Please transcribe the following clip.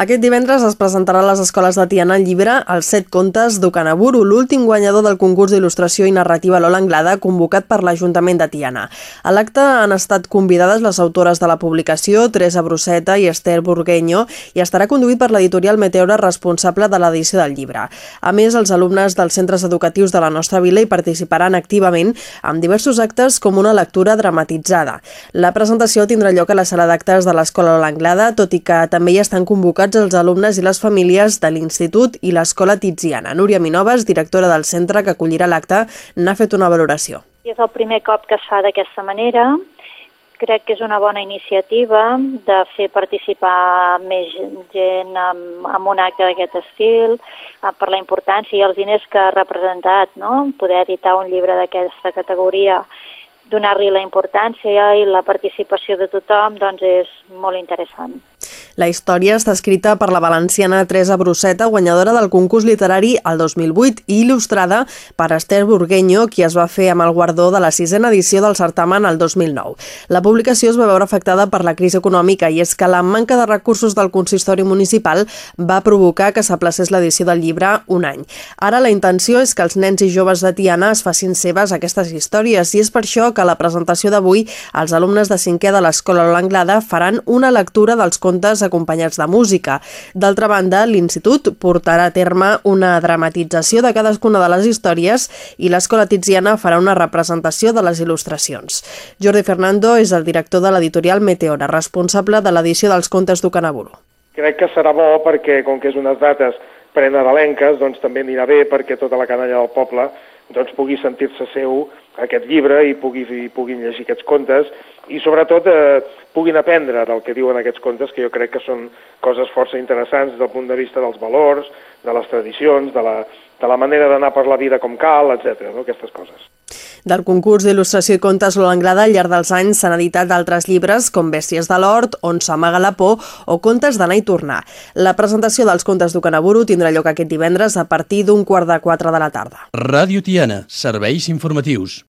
Aquest divendres es presentarà a les escoles de Tiana el llibre Els set contes d'Ucanaburu, l'últim guanyador del concurs d'il·lustració i narrativa Lola Anglada convocat per l'Ajuntament de Tiana. A l'acte han estat convidades les autores de la publicació, Teresa Bruseta i Esther Burgueño, i estarà conduït per l'editorial Meteora responsable de l'edició del llibre. A més, els alumnes dels centres educatius de la nostra vila hi participaran activament amb diversos actes com una lectura dramatitzada. La presentació tindrà lloc a la sala d'actes de l'Escola Lola Anglada, tot i que també hi estan convocats convocats els alumnes i les famílies de l'Institut i l'Escola Tiziana. Núria Minoves, directora del centre que acollirà l'acte, n'ha fet una valoració. És el primer cop que es fa d'aquesta manera. Crec que és una bona iniciativa de fer participar més gent en, en un acte d'aquest estil, eh, per la importància i els diners que ha representat, no? poder editar un llibre d'aquesta categoria donar-li la importància i la participació de tothom doncs és molt interessant. La història està escrita per la valenciana Teresa Bruseta, guanyadora del concurs literari el 2008 i il·lustrada per Esther Burgueño, qui es va fer amb el guardó de la sisena edició del certamen el 2009. La publicació es va veure afectada per la crisi econòmica i és que la manca de recursos del consistori municipal va provocar que s'aplacés l'edició del llibre un any. Ara la intenció és que els nens i joves de Tiana es facin seves aquestes històries i és per això que la presentació d'avui els alumnes de cinquè de l'Escola L'Anglada faran una lectura dels contes acompanyats de música. D'altra banda, l'Institut portarà a terme una dramatització de cadascuna de les històries i l'Escola Tiziana farà una representació de les il·lustracions. Jordi Fernando és el director de l'editorial Meteora, responsable de l'edició dels contes d'Ucanaburu. Crec que serà bo perquè, com que és unes dates prenadalenques, doncs també anirà bé perquè tota la canalla del poble doncs, pugui sentir-se seu aquest llibre i, pugui, i puguin llegir aquests contes i sobretot eh, puguin aprendre del que diuen aquests contes, que jo crec que són coses força interessants des del punt de vista dels valors, de les tradicions, de la, de la manera d'anar per la vida com cal, etc. No? aquestes coses. Del concurs d'il·lustració i contes L'Anglada al llarg dels anys s'han editat d'altres llibres com Bèsties de l'Hort, On s'amaga la por o Contes d'anar i tornar. La presentació dels contes d'Ucanaburu tindrà lloc aquest divendres a partir d'un quart de quatre de la tarda. Ràdio Tiana, serveis informatius.